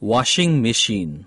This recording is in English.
washing machine.